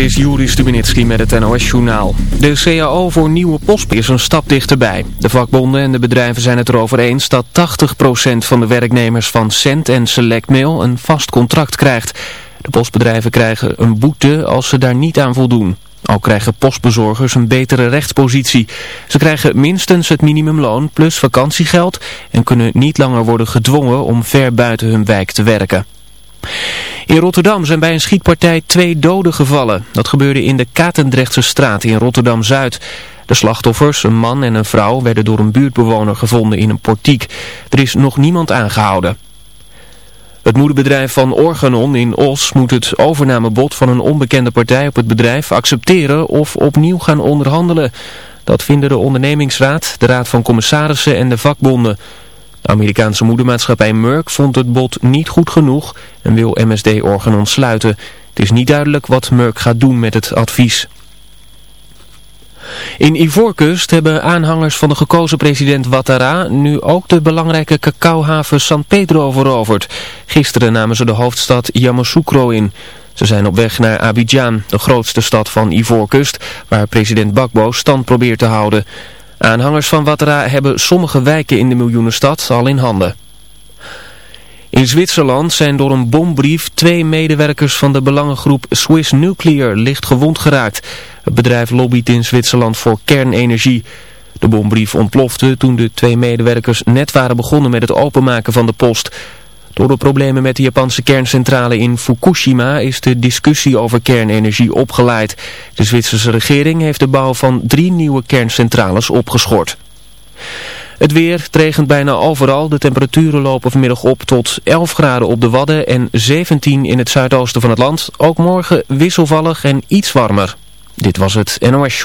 is Juri Stubenitski met het NOS-journaal. De CAO voor nieuwe post is een stap dichterbij. De vakbonden en de bedrijven zijn het erover eens dat 80% van de werknemers van Cent en Selectmail een vast contract krijgt. De postbedrijven krijgen een boete als ze daar niet aan voldoen. Ook krijgen postbezorgers een betere rechtspositie. Ze krijgen minstens het minimumloon plus vakantiegeld en kunnen niet langer worden gedwongen om ver buiten hun wijk te werken. In Rotterdam zijn bij een schietpartij twee doden gevallen. Dat gebeurde in de Katendrechtse straat in Rotterdam-Zuid. De slachtoffers, een man en een vrouw, werden door een buurtbewoner gevonden in een portiek. Er is nog niemand aangehouden. Het moederbedrijf van Organon in Os moet het overnamebod van een onbekende partij op het bedrijf accepteren of opnieuw gaan onderhandelen. Dat vinden de ondernemingsraad, de raad van commissarissen en de vakbonden. De Amerikaanse moedermaatschappij Merck vond het bod niet goed genoeg en wil MSD-organon sluiten. Het is niet duidelijk wat Merck gaat doen met het advies. In Ivoorkust hebben aanhangers van de gekozen president Ouattara nu ook de belangrijke cacaohaven San Pedro veroverd. Gisteren namen ze de hoofdstad Yamoussoukro in. Ze zijn op weg naar Abidjan, de grootste stad van Ivoorkust, waar president Bakbo stand probeert te houden. Aanhangers van Ouattara hebben sommige wijken in de miljoenenstad al in handen. In Zwitserland zijn door een bombrief twee medewerkers van de belangengroep Swiss Nuclear licht gewond geraakt. Het bedrijf lobbyt in Zwitserland voor kernenergie. De bombrief ontplofte toen de twee medewerkers net waren begonnen met het openmaken van de post. Door de problemen met de Japanse kerncentrale in Fukushima is de discussie over kernenergie opgeleid. De Zwitserse regering heeft de bouw van drie nieuwe kerncentrales opgeschort. Het weer regent bijna overal. De temperaturen lopen vanmiddag op tot 11 graden op de Wadden en 17 in het zuidoosten van het land. Ook morgen wisselvallig en iets warmer. Dit was het NOS.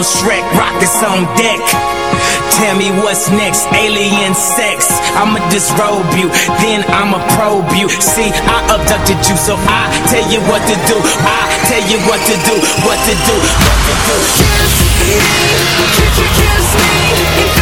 on Shrek, rockets on deck. Tell me what's next, alien sex. I'ma disrobe you, then I'ma probe you. See, I abducted you, so I tell you what to do. I tell you what to do, what to do, what to do. Kiss me, could you kiss me?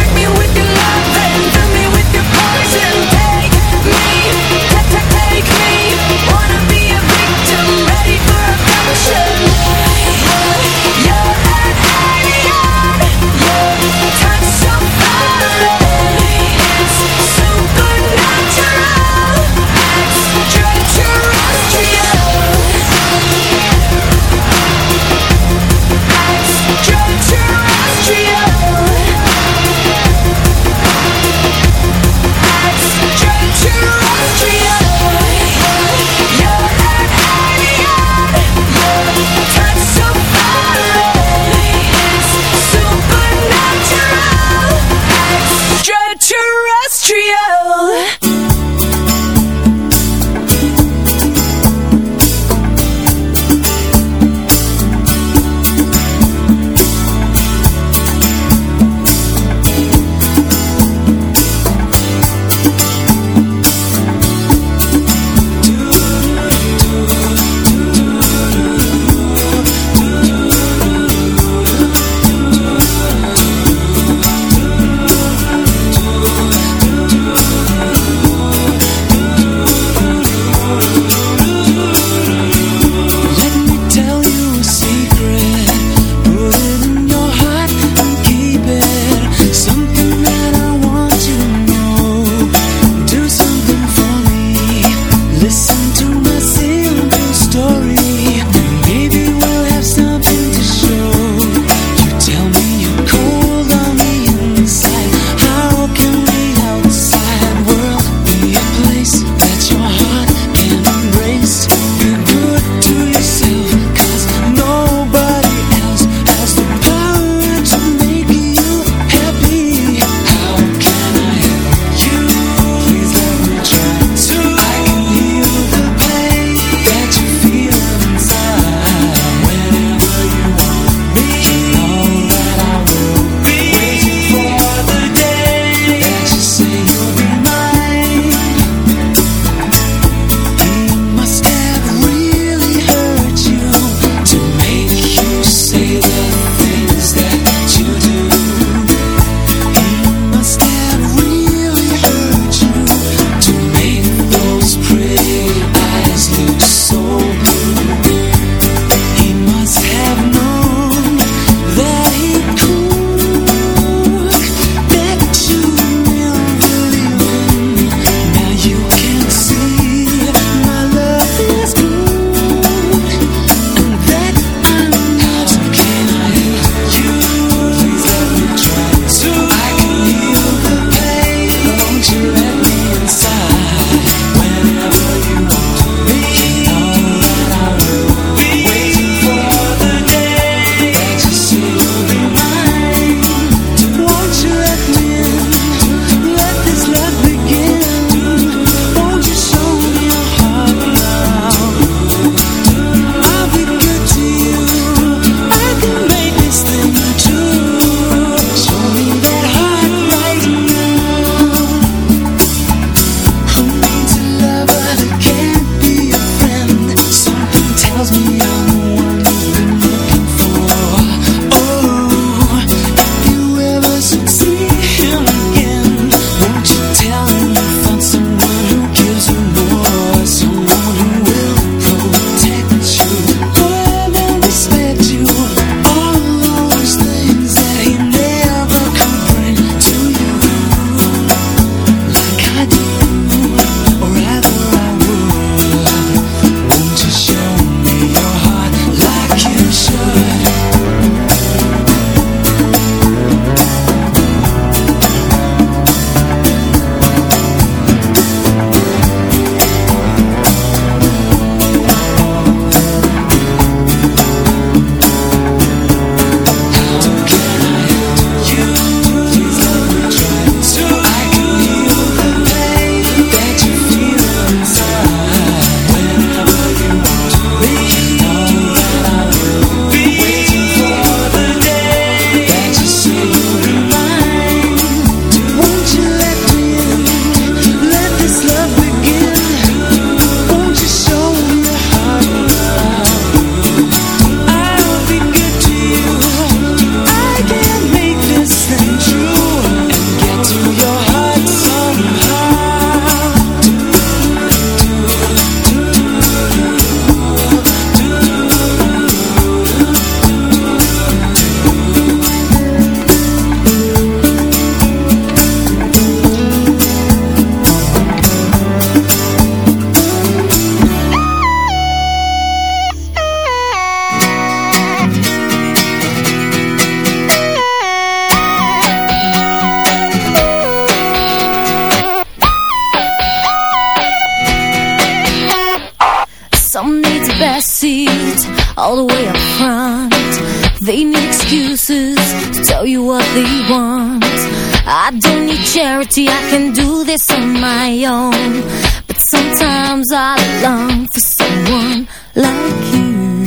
I don't need charity, I can do this on my own. But sometimes I long for someone like you.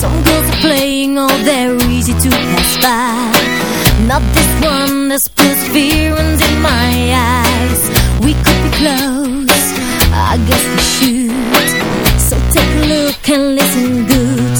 Some girls are playing, oh, they're easy to pass by. Not this one, there's perseverance in my eyes. We could be close, I guess we should. So take a look and listen good.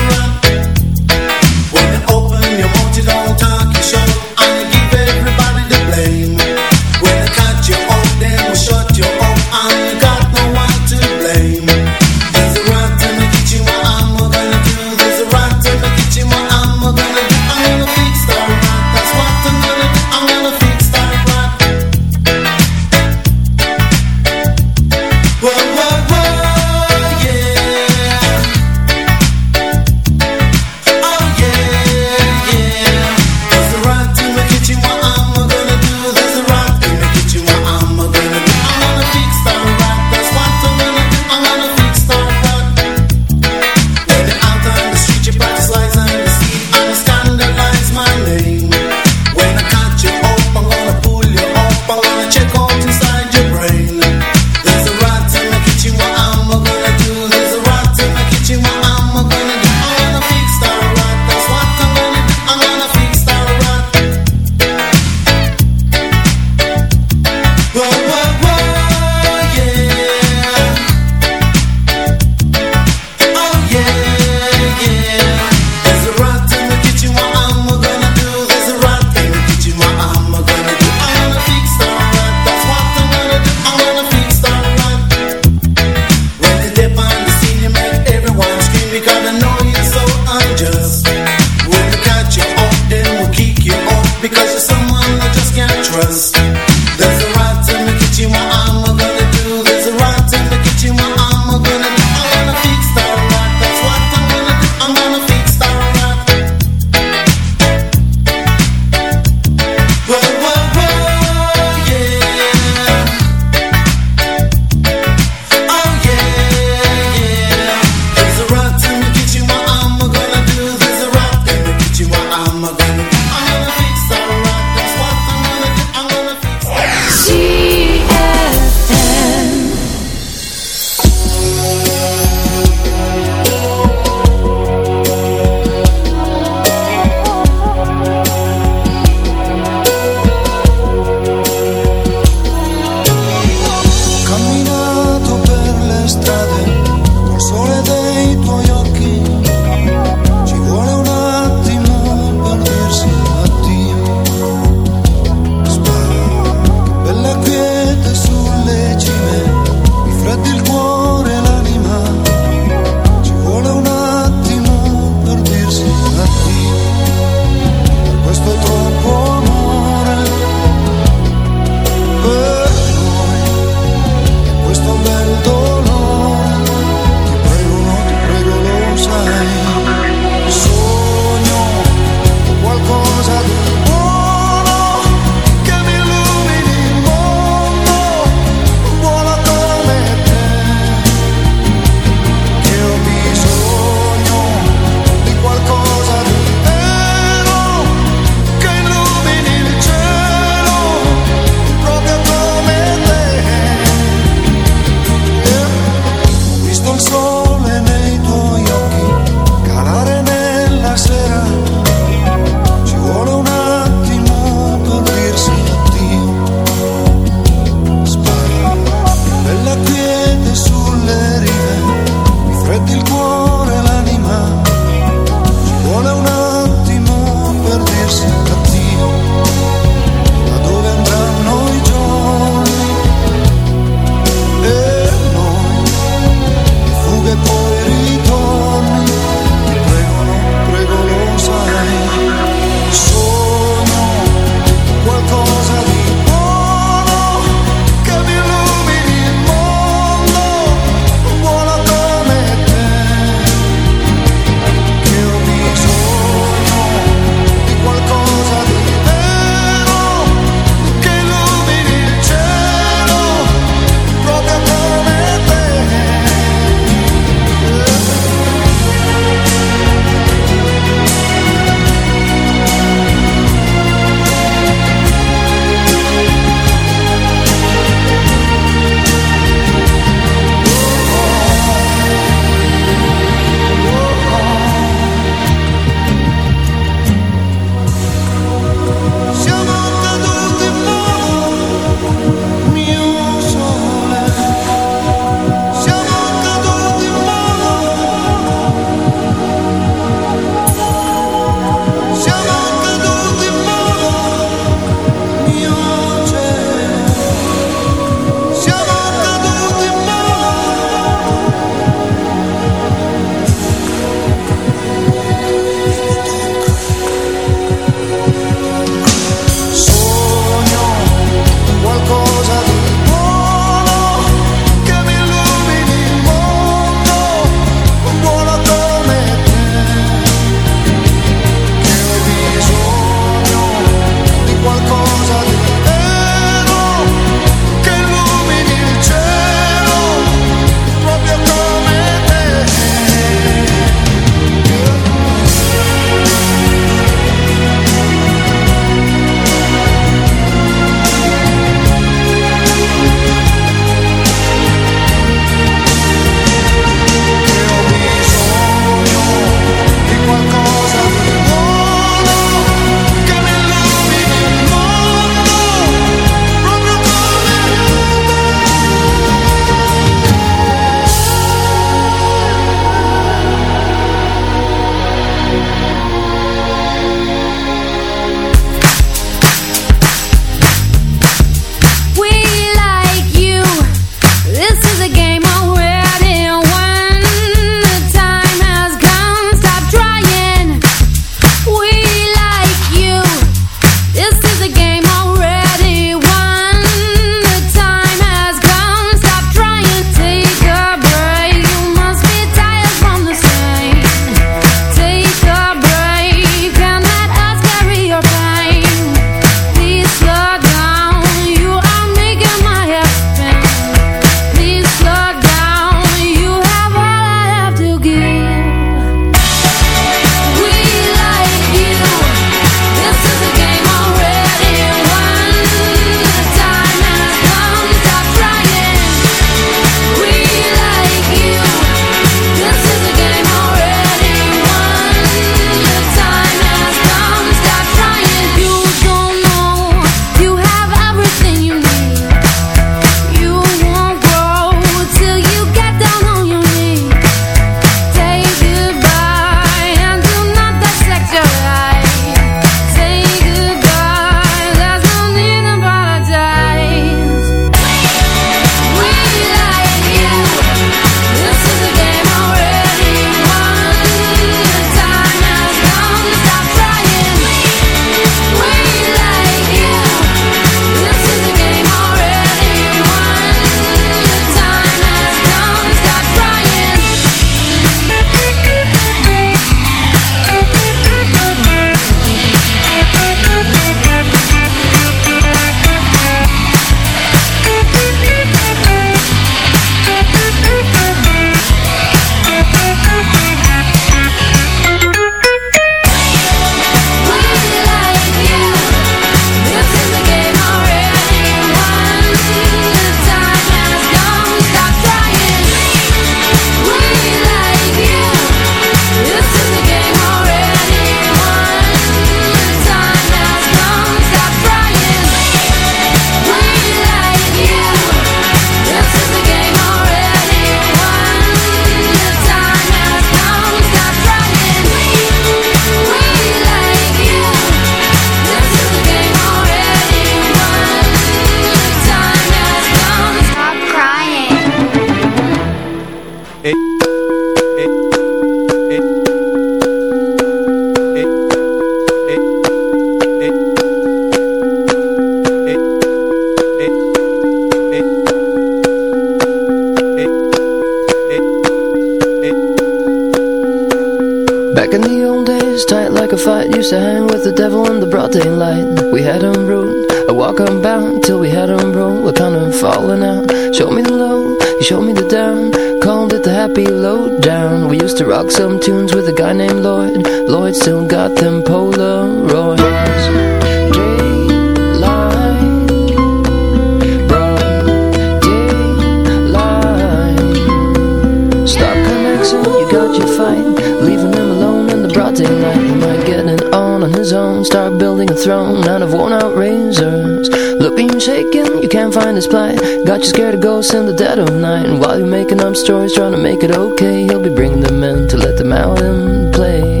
Got you scared of ghosts in the dead of night. And while you're making up stories trying to make it okay He'll be bringing them in to let them out and play.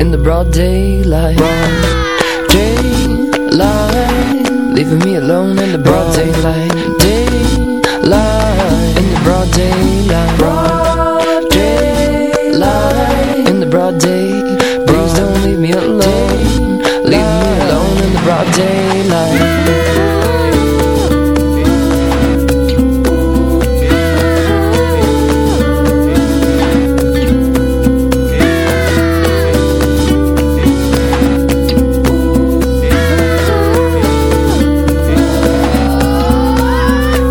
In the broad daylight. Daylight. Leaving me alone in the broad daylight. Daylight. In the broad daylight. Broad daylight. In the broad day daylight.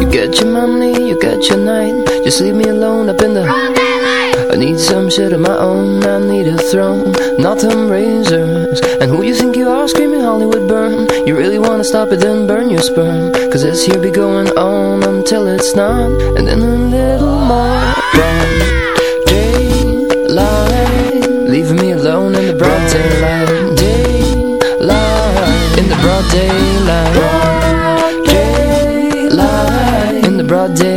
You get your money, you get your night. Just leave me alone up in the. I need some shit of my own I need a throne, not razors stop it then burn your sperm. Cause this here be going on until it's not And then a little more. Broad Daylight Leaving me alone in the broad daylight. Daylight In the broad daylight. Daylight In the broad day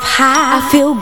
up high I feel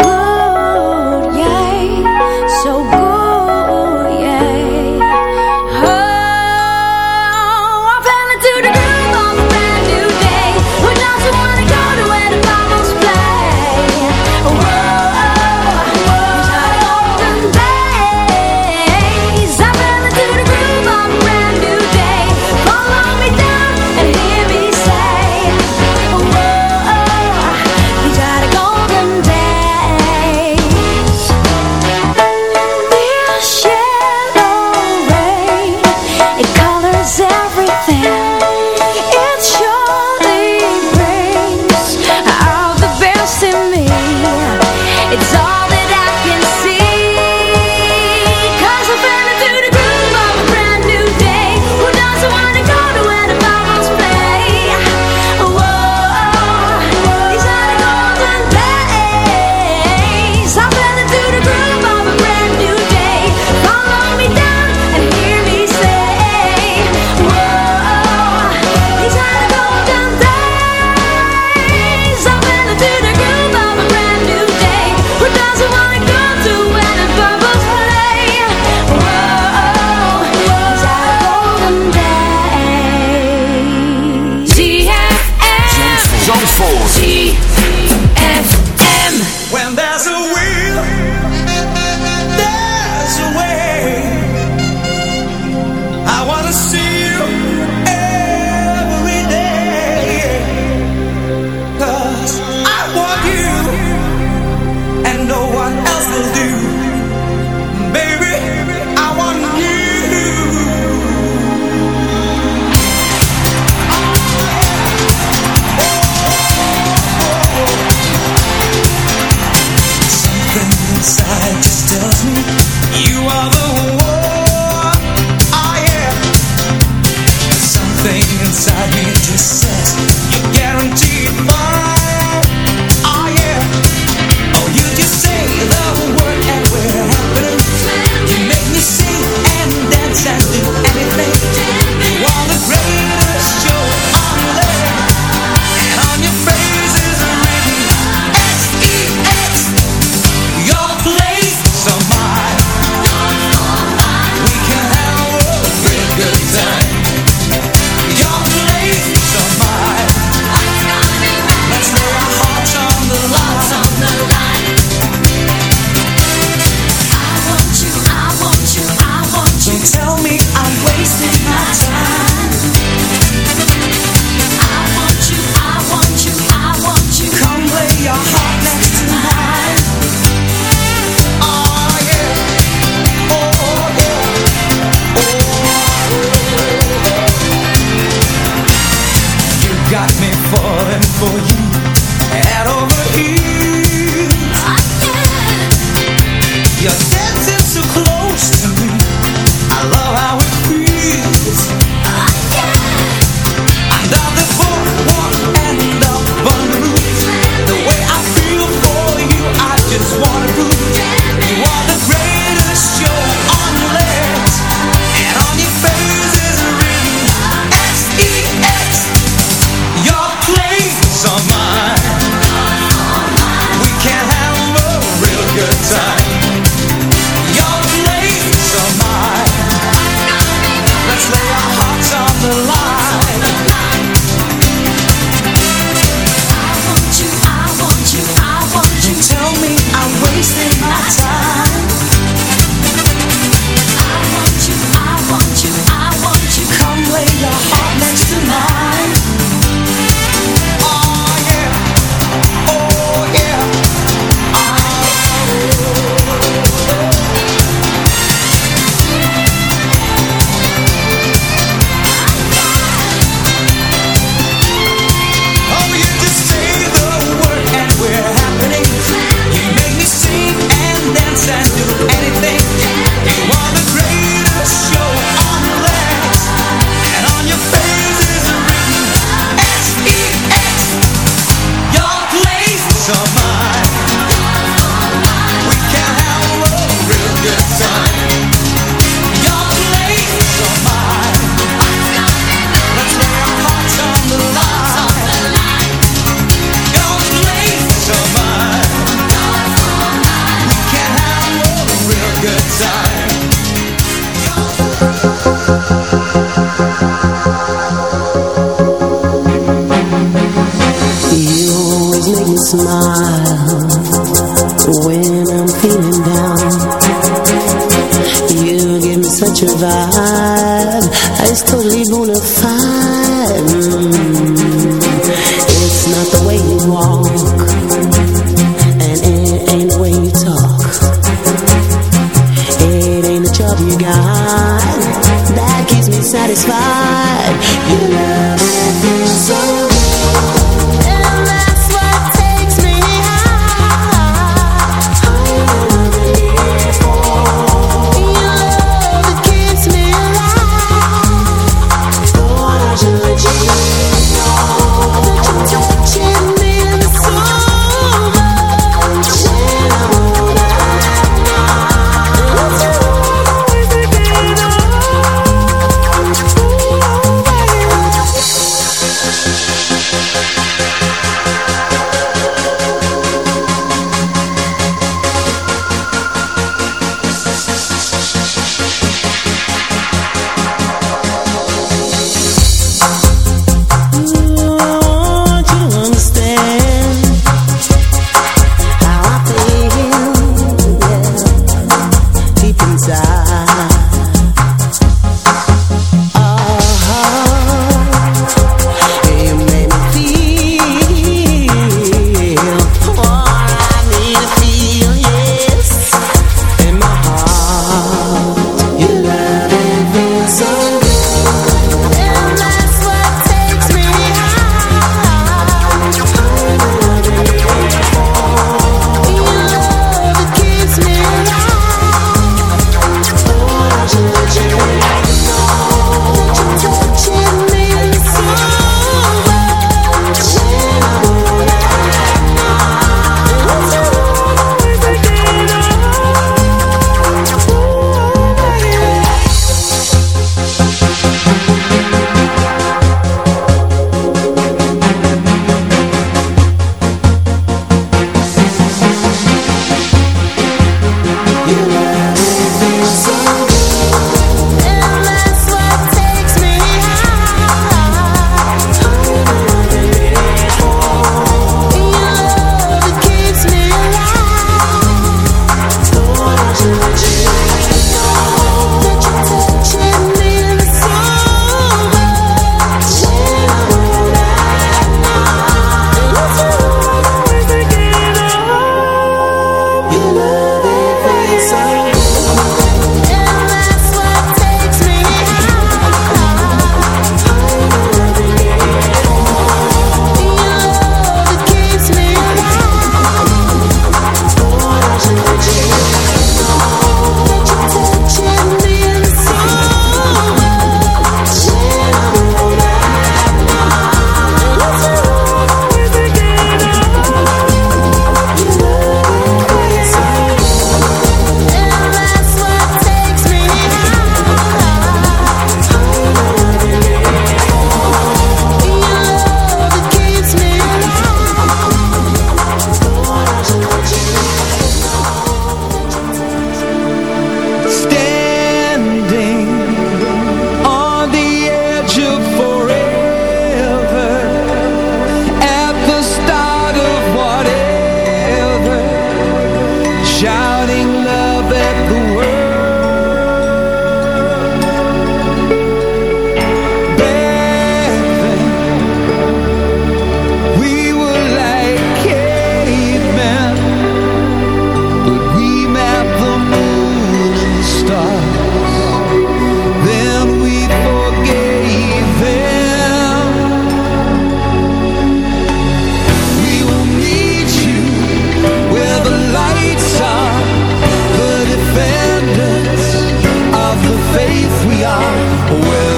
will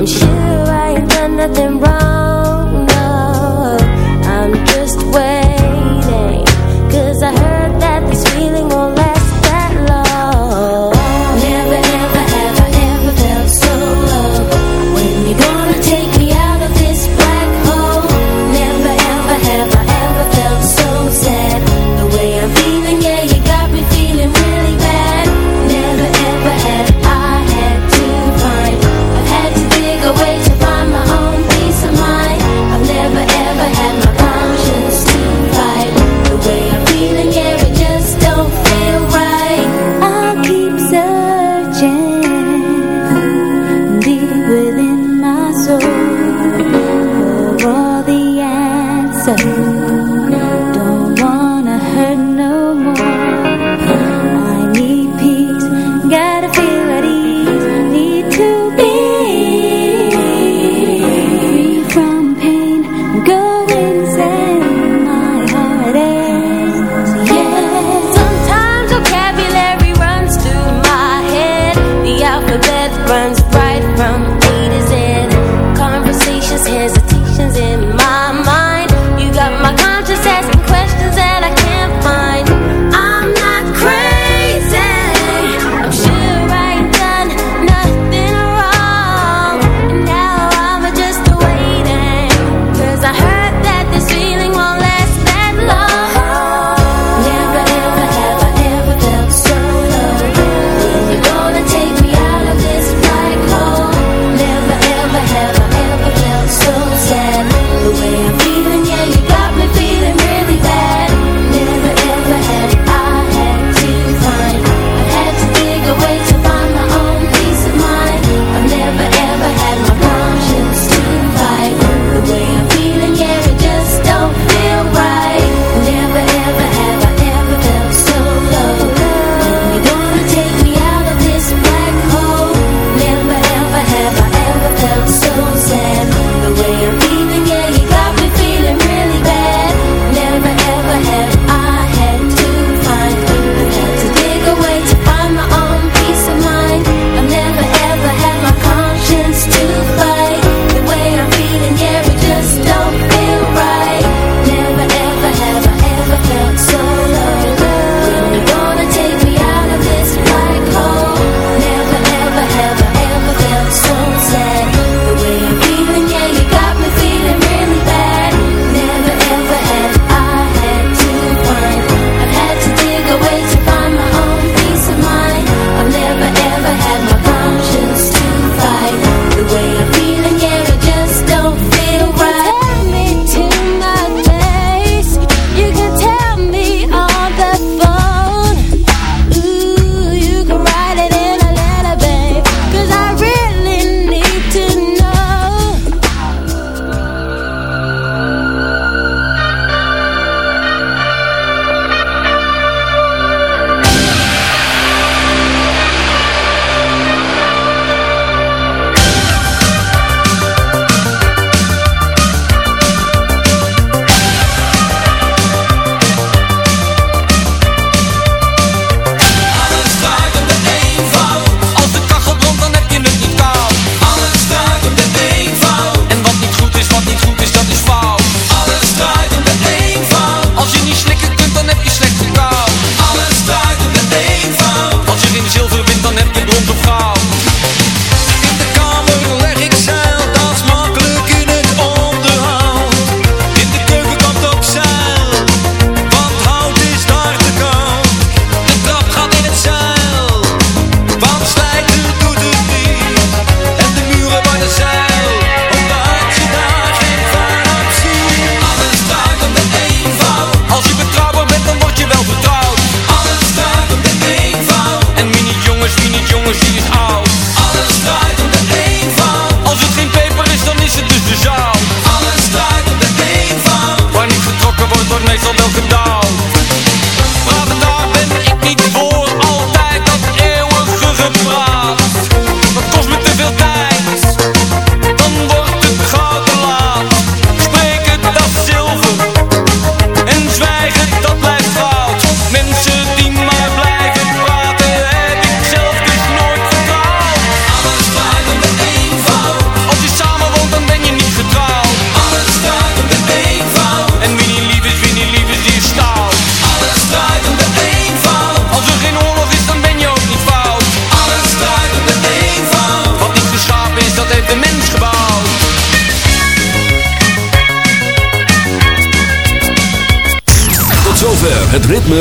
I'm sure I ain't done nothing wrong